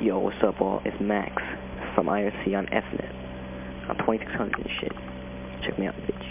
Yo, what's up, all? It's Max from IRC on FNet. I'm 2600 and shit. Check me out. bitch.